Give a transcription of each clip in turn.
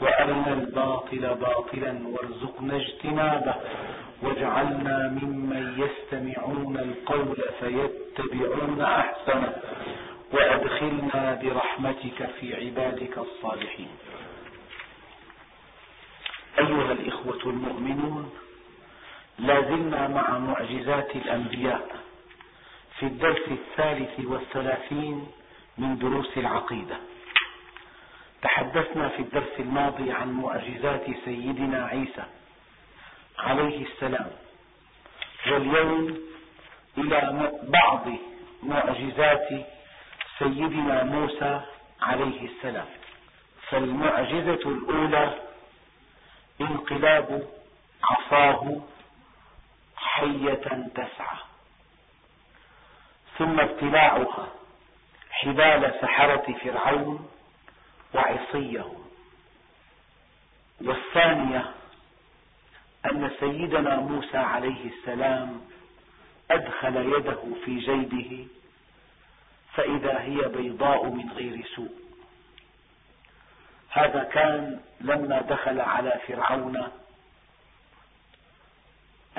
وأرنا الباطل باطلا وارزقنا اجتنابه. واجعلنا ممن يستمعون القول فيتبعون أحسنه. وأدخلنا برحمتك في عبادك الصالحين. أيها الإخوة المؤمنون لا زلنا مع معجزات الأنبياء في الدرس الثالث والثلاثين من دروس العقيدة. تحدثنا في الدرس الماضي عن معجزات سيدنا عيسى عليه السلام. واليوم إلى بعض معجزات سيدنا موسى عليه السلام. فالمعجزة الأولى انقلاب عصاه حية تسعى. ثم ابتلاعها حبال سحرة فرعون وعصيهم والثانية أن سيدنا موسى عليه السلام أدخل يده في جيبه فإذا هي بيضاء من غير سوء. هذا كان لما دخل على فرعون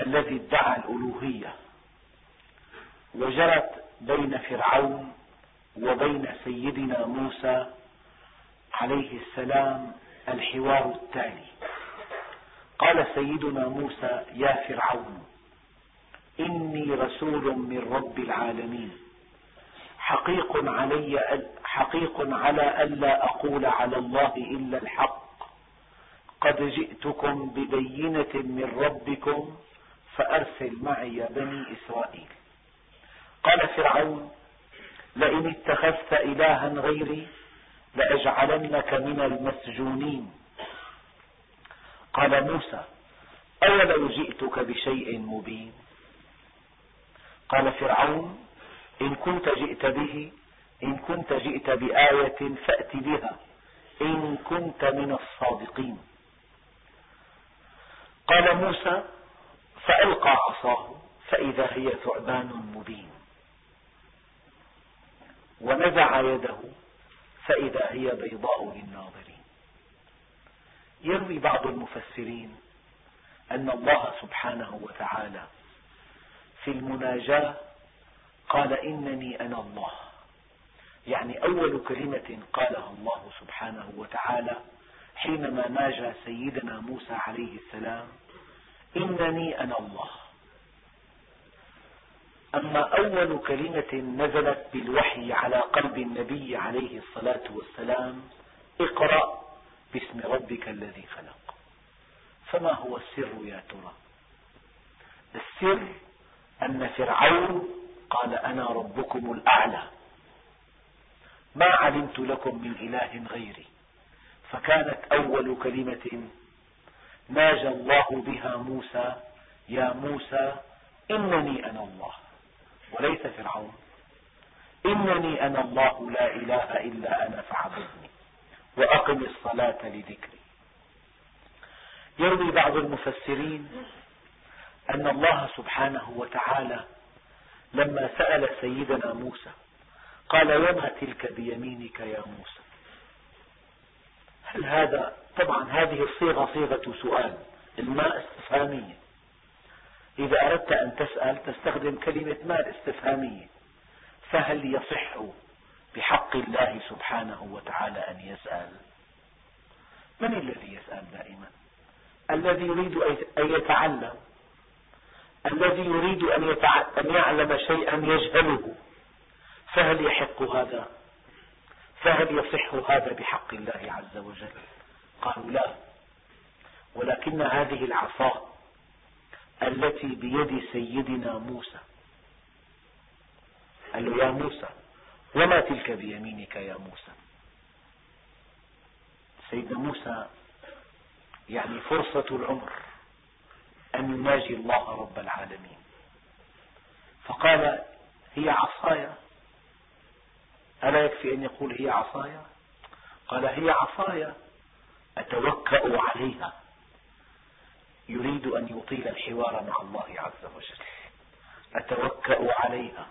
الذي ادعى الألوهية. وجرت بين فرعون وبين سيدنا موسى عليه السلام الحوار التالي. قال سيدنا موسى يا فرعون إني رسول من رب العالمين. حقيق علي حقيق على ألا أقول على الله إلا الحق. قد جئتكم ببينة من ربكم فأرسل معي بني إسرائيل. قال فرعون لئن اتخذت إلها غيري لأجعلنك من المسجونين. قال موسى أولو جئتك بشيء مبين؟ قال فرعون إن كنت جئت به إن كنت جئت بآية فأت بها إن كنت من الصادقين. قال موسى فألقى عصاه فإذا هي ثعبان مبين. ونزع يده فإذا هي بيضاء للناظرين. يروي بعض المفسرين أن الله سبحانه وتعالى في المناجاة قال إنني أنا الله. يعني أول كلمة قالها الله سبحانه وتعالى حينما ناجى سيدنا موسى عليه السلام إنني أنا الله. أما أول كلمة نزلت بالوحي على قلب النبي عليه الصلاة والسلام اقرأ باسم ربك الذي خلق. فما هو السر يا ترى؟ السر أن فرعون قال أنا ربكم الأعلى. ما علمت لكم من إله غيري. فكانت أول كلمة ناجى الله بها موسى يا موسى إنني أنا الله. وليس فرعون. إنني أنا الله لا إله إلا أنا فاعبدني وأقم الصلاة لذكري. يروي بعض المفسرين أن الله سبحانه وتعالى لما سأل سيدنا موسى قال وما تلك بيمينك يا موسى؟ هل هذا طبعا هذه الصيغة صيغة سؤال الماء استفهامية. إذا أردت أن تسأل تستخدم كلمة مال استفهامية فهل يصح بحق الله سبحانه وتعالى أن يسأل؟ من الذي يسأل دائما؟ الذي يريد أن يتعلم. الذي يريد أن يعلم شيئا يجهله. فهل يحق هذا؟ فهل يصح هذا بحق الله عز وجل؟ قالوا لا. ولكن هذه العصا التي بيد سيدنا موسى. قال له يا موسى وما تلك بيمينك يا موسى؟ سيدنا موسى يعني فرصة العمر أن يناجي الله رب العالمين. فقال هي عصاي ألا يكفي أن يقول هي عصاي قال هي عصاي أتوكأ عليها. يريد أن يطيل الحوار مع الله عز وجل. أتوكأ عليها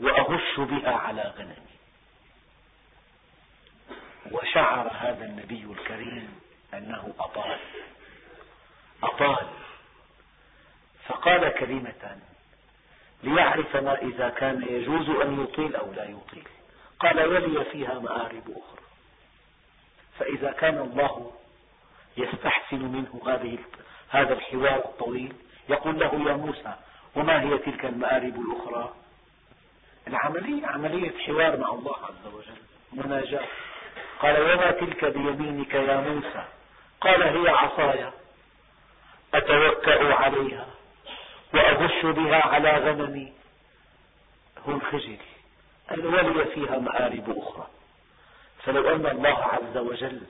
وأغش بها على غنمي. وشعر هذا النبي الكريم أنه أطال. أطال. فقال كلمة ليعرف ما إذا كان يجوز أن يطيل أو لا يطيل. قال ولي فيها مآرب أخرى. فإذا كان الله يستحسن منه هذه هذا الحوار الطويل. يقول له يا موسى وما هي تلك المآرب الأخرى؟ العملية عملية حوار مع الله عز وجل. مناجاة قال وما تلك بيمينك يا موسى؟ قال هي عصاي. أتوكأ عليها وأغش بها على غنمي. هو الخجل. ولي فيها مآرب أخرى. فلو أن الله عز وجل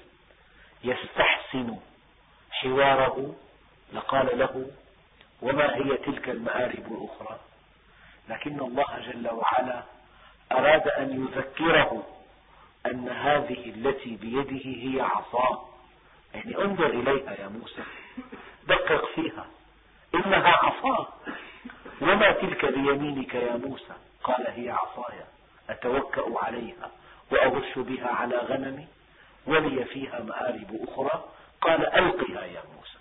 يستحسن حواره لقال له وما هي تلك المآرب الأخرى؟ لكن الله جل وعلا أراد أن يذكره أن هذه التي بيده هي عصاه. يعني انظر إليها يا موسى دقق فيها إنها عصاه. وما تلك بيمينك يا موسى؟ قال هي عصاي أتوكأ عليها وأغش بها على غنمي ولي فيها مآرب أخرى. قال ألقها يا موسى.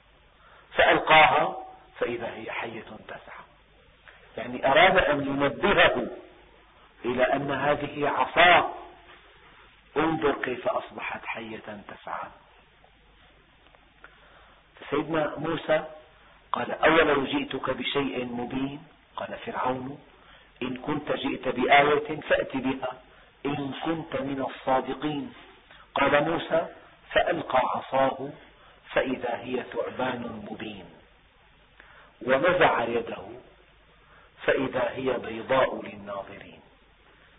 فألقاها فإذا هي حية تسعى. يعني أراد أن ينبهه إلى أن هذه عصاه انظر كيف أصبحت حية تسعى. سيدنا موسى قال أولو جئتك بشيء مبين؟ قال فرعون إن كنت جئت بآية فأت بها إن كنت من الصادقين. قال موسى فألقى عصاه فإذا هي ثعبان مبين. ونزع يده فإذا هي بيضاء للناظرين.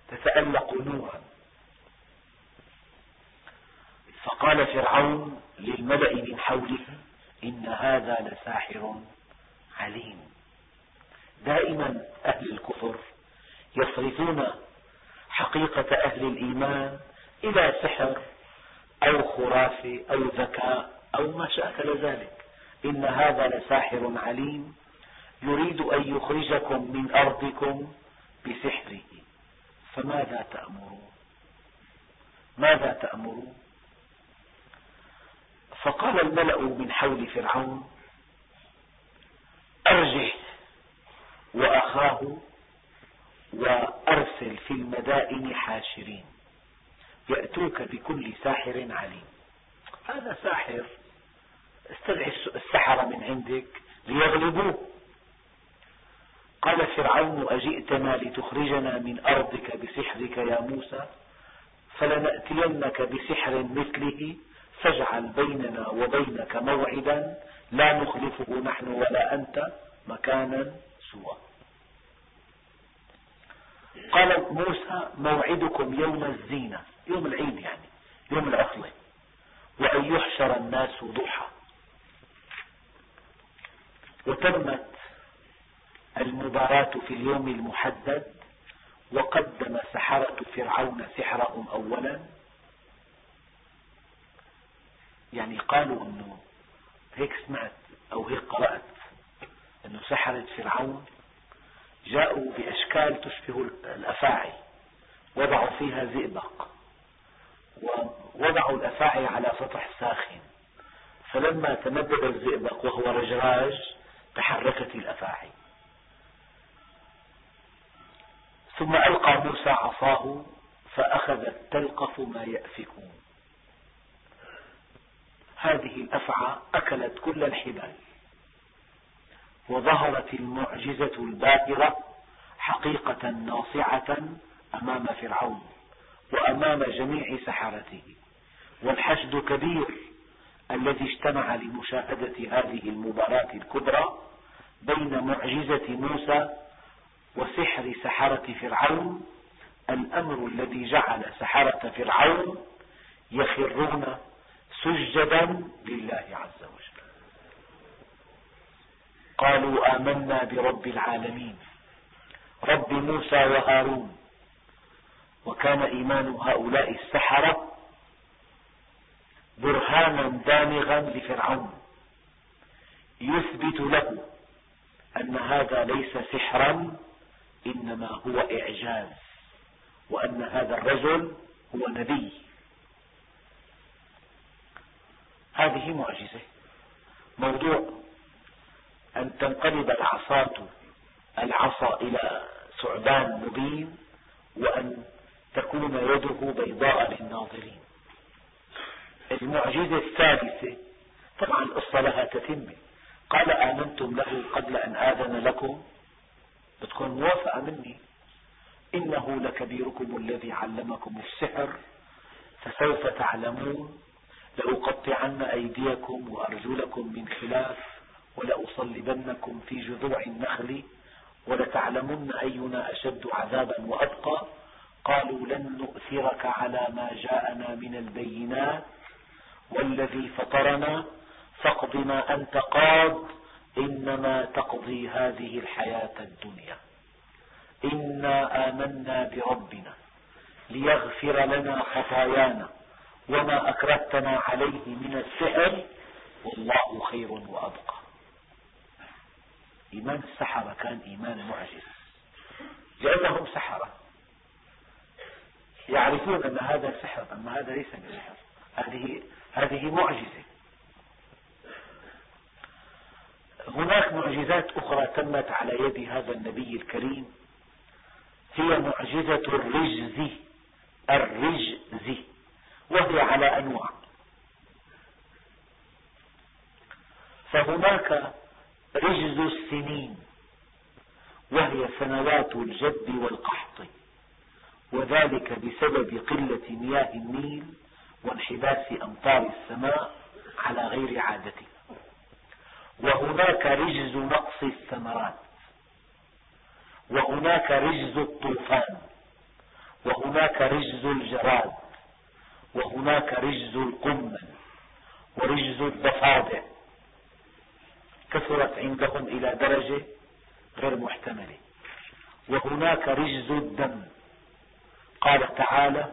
تتألق نورا. فقال فرعون للملأ من حوله إن هذا لساحر عليم. دائما أهل الكفر يصرفون حقيقة أهل الإيمان إلى سحر أو خرافة أو ذكاء أو ما شاكل ذلك. إن هذا لساحر عليم. يريد أن يخرجكم من أرضكم بسحره. فماذا تأمرون؟ ماذا تأمرون؟ فقال الملأ من حول فرعون أرجح وأخاه وأرسل في المدائن حاشرين. يأتوك بكل ساحر عليم. هذا ساحر استدعي السحرة من عندك ليغلبوه. قال فرعون أجئتنا لتخرجنا من أرضك بسحرك يا موسى فلنأتينك بسحر مثله فاجعل بيننا وبينك موعدا لا نخلفه نحن ولا أنت مكانا سوى. قال موسى موعدكم يوم الزينة يوم العيد يعني يوم العطلة. وأن يحشر الناس ضحى. وتمت المباراة في اليوم المحدد وقدم سحرة فرعون سحرهم أولا. يعني قالوا أنه هيك سمعت أو هيك قرأت أنه سحرة فرعون جاءوا بأشكال تشبه الأفاعي وضعوا فيها زئبق ووضعوا الأفاعي على سطح ساخن فلما تمدد الزئبق وهو رجراج تحركت الأفاعي. ثم ألقى موسى عصاه فأخذت تلقف ما يأفكون. هذه الأفعى أكلت كل الحبال. وظهرت المعجزة الباهرة حقيقة ناصعة أمام فرعون وأمام جميع سحرته. والحشد كبير الذي اجتمع لمشاهدة هذه المباراة الكبرى بين معجزة موسى وسحر سحرة فرعون. الأمر الذي جعل سحرة فرعون يخرون سجدا لله عز وجل. قالوا آمنا برب العالمين رب موسى وهارون. وكان إيمان هؤلاء السحرة برهانا دامغا لفرعون. يثبت له أن هذا ليس سحرا إنما هو إعجاز وأن هذا الرجل هو نبي. هذه معجزة. موضوع أن تنقلب العصاة العصا إلى ثعبان مبين وأن تكون يده بيضاء للناظرين. المعجزة الثالثة طبعا القصة لها تتمة. قال آمنتم له قبل أن آذن لكم. بتكون موافقة مني. إنه لكبيركم الذي علمكم السحر. فسوف تعلمون. لأقطعن أيديكم وأرجلكم من خلاف. ولأصلبنكم في جذوع النخل. ولتعلمن أينا أشد عذابا وأبقى. قالوا لن نؤثرك على ما جاءنا من البينات. والذي فطرنا فاقض ما أنت قاض إنما تقضي هذه الحياة الدنيا. إنا آمنا بربنا ليغفر لنا خطايانا وما أكرهتنا عليه من السحر والله خير وأبقى. إيمان السحرة كان إيمان معجز. لأنهم سحرة. يعرفون أن هذا سحر أما هذا ليس بسحر. هذه هذه معجزة. هناك معجزات أخرى تمت على يد هذا النبي الكريم. هي معجزة الرجز الرجز وهي على أنواع. فهناك رجز السنين وهي سنوات الجد والقحط وذلك بسبب قلة مياه النيل وانحباس أمطار السماء على غير عادته وهناك رجز نقص الثمرات. وهناك رجز الطوفان. وهناك رجز الجراد. وهناك رجز القمل. ورجز الضفادع. كثرت عندهم إلى درجة غير محتملة. وهناك رجز الدم. قال تعالى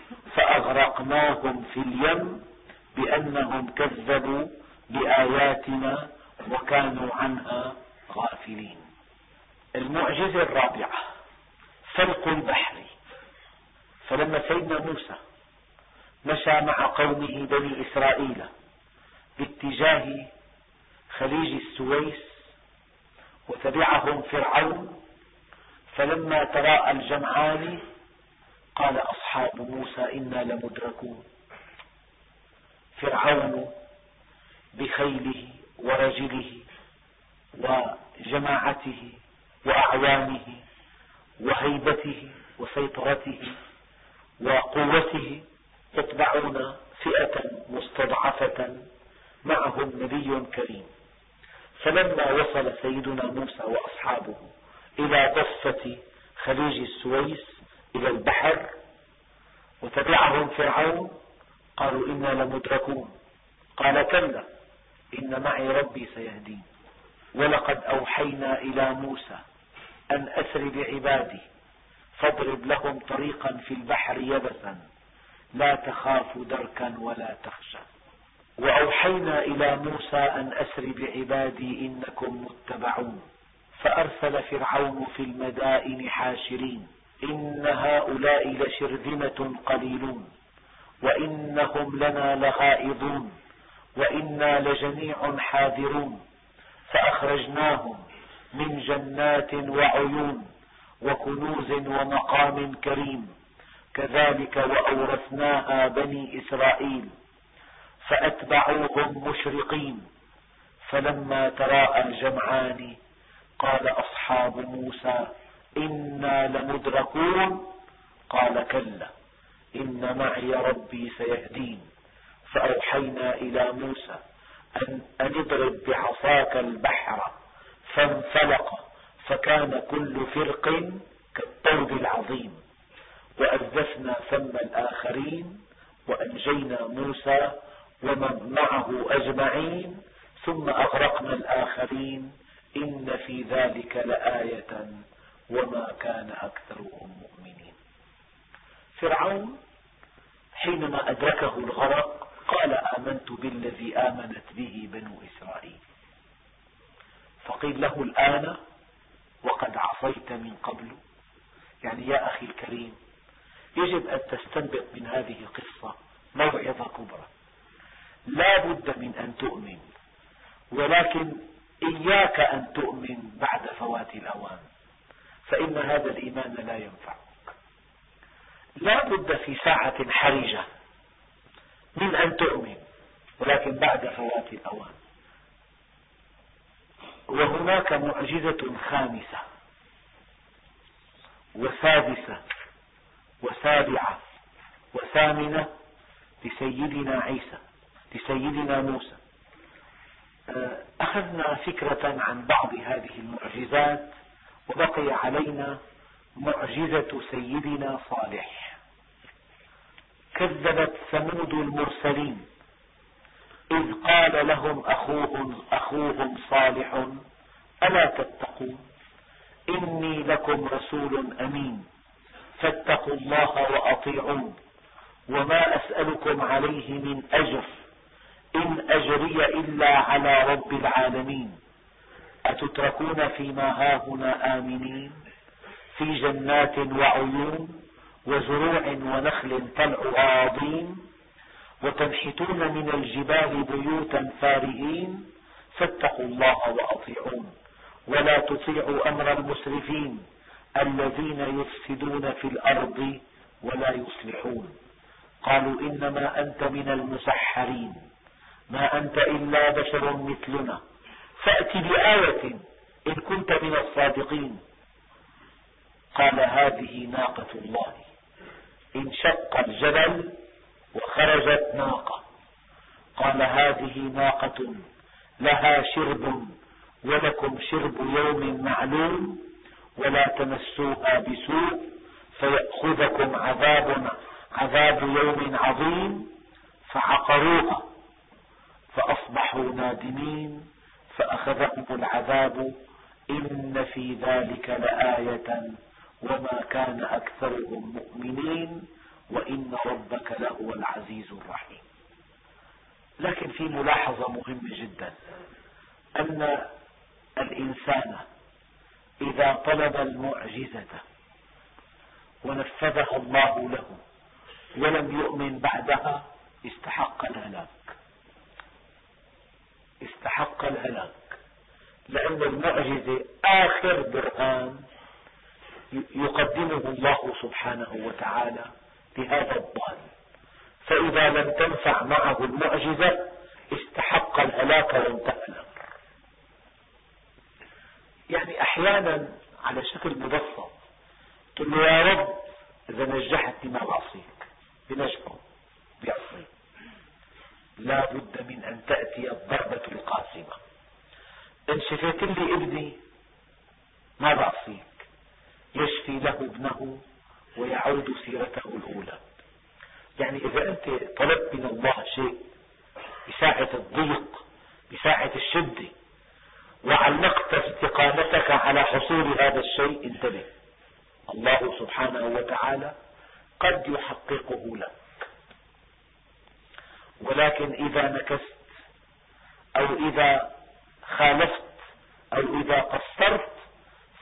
فأغرقناهم في اليم بأنهم كذبوا بآياتنا وكانوا عنها غافلين. المعجزة الرابعة فلق البحر. فلما سيدنا موسى مشى مع قومه بني إسرائيل باتجاه خليج السويس وتبعهم فرعون فلما تراءى الجمعان قال أصحاب موسى إنا لمدركون. فرعون بخيله ورجله وجماعته وأعوانه وهيبته وسيطرته وقوته يتبعون فئة مستضعفة معهم نبي كريم. فلما وصل سيدنا موسى وأصحابه إلى ضفة خليج السويس إلى البحر وتبعهم فرعون. قالوا إنا لمدركون. قال كلا إن معي ربي سيهدين. ولقد أوحينا إلى موسى أن أسر بعبادي فاضرب لهم طريقا في البحر يبسا. لا تخاف دركا ولا تخشى. وأوحينا إلى موسى أن أسر بعبادي إنكم متبعون. فأرسل فرعون في المدائن حاشرين. إن هؤلاء لشرذمة قليلون وإنهم لنا لغائظون وإنا لجميع حاذرون. فأخرجناهم من جنات وعيون وكنوز ومقام كريم كذلك وأورثناها بني إسرائيل. فأتبعوهم مشرقين. فلما تراءى الجمعان قال أصحاب موسى إنا لمدركون قال كلا إن معي ربي سيهدين فأوحينا إلى موسى أن اضرب بعصاك البحر فانفلق فكان كل فرق كالطود العظيم وأزفنا ثم الآخرين وأنجينا موسى ومن معه أجمعين ثم أغرقنا الآخرين إن في ذلك لآية وما كان أكثرهم مؤمنين. فرعون حينما أدركه الغرق قال آمنت بالذي آمنت به بنو إسرائيل. فقيل له الآن وقد عصيت من قبل. يعني يا أخي الكريم يجب أن تستنبط من هذه القصة موعظة كبرى لا بد من أن تؤمن ولكن إياك أن تؤمن بعد فوات الأوان. فإن هذا الإيمان لا ينفعك لا بد في ساعة حرجة من أن تؤمن ولكن بعد فوات الأوان. وهناك معجزة خامسة وسادسة وسابعة وثامنة لسيدنا عيسى لسيدنا موسى. أخذنا فكرة عن بعض هذه المعجزات وبقي علينا معجزة سيدنا صالح. كذبت ثمود المرسلين. إذ قال لهم أخوهم, أخوهم صالح ألا تتقون؟ إني لكم رسول أمين. فاتقوا الله وأطيعون. وما أسألكم عليه من أجر. إن أجري إلا على رب العالمين. أتتركون فيما هاهنا آمنين؟ في جنات وعيون وزروع ونخل طلعها عظيم وتنحتون من الجبال بيوتا فارهين فاتقوا الله وأطيعون. ولا تطيعوا أمر المسرفين الذين يفسدون في الأرض ولا يصلحون. قالوا إنما أنت من المسحرين. ما أنت إلا بشر مثلنا. فأت بآية إن كنت من الصادقين. قال هذه ناقة الله. انشق الجبل وخرجت ناقة. قال هذه ناقة لها شرب ولكم شرب يوم معلوم ولا تمسوها بسوء فيأخذكم عذاب عذاب يوم عظيم فعقروها فأصبحوا نادمين. فأخذهم العذاب إن في ذلك لآية وما كان أكثرهم مؤمنين وإن ربك لهو العزيز الرحيم. لكن في ملاحظة مهمة جدا أن الإنسان إذا طلب المعجزة ونفذها الله له ولم يؤمن بعدها استحق الهلاك استحق الهلاك. لأن المعجزة آخر برهان يقدمه الله سبحانه وتعالى لهذا الضال. فإذا لم تنفع معه المعجزة استحق الهلاك وانتهى الأمر. يعني أحيانا على شكل مبسط تقول له يا رب إذا نجحتني ما بعصيك بنجحه بيعصي لا بد من أن تأتي الضربة إن شفيت لي ابني ما بعصيك؟ يشفي له ابنه ويعود سيرته الأولى. يعني إذا أنت طلبت من الله شيء بساعة الضيق بساعة الشدة وعلقت استقامتك على حصول هذا الشيء انتبه. الله سبحانه وتعالى قد يحققه لك. ولكن إذا نكست أو إذا خالفت أو إذا قصرت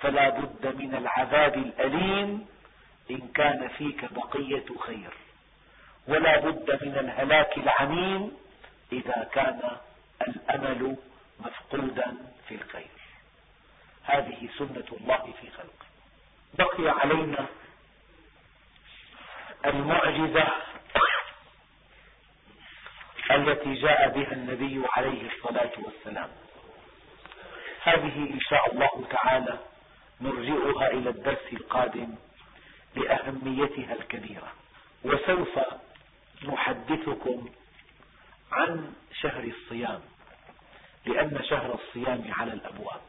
فلا بد من العذاب الأليم إن كان فيك بقية خير. ولا بد من الهلاك العميم إذا كان الأمل مفقودا في الخير. هذه سنة الله في خلقه. بقي علينا المعجزة التي جاء بها النبي عليه الصلاة والسلام. هذه إن شاء الله تعالى نرجئها إلى الدرس القادم لأهميتها الكبيرة. وسوف نحدثكم عن شهر الصيام لأن شهر الصيام على الأبواب.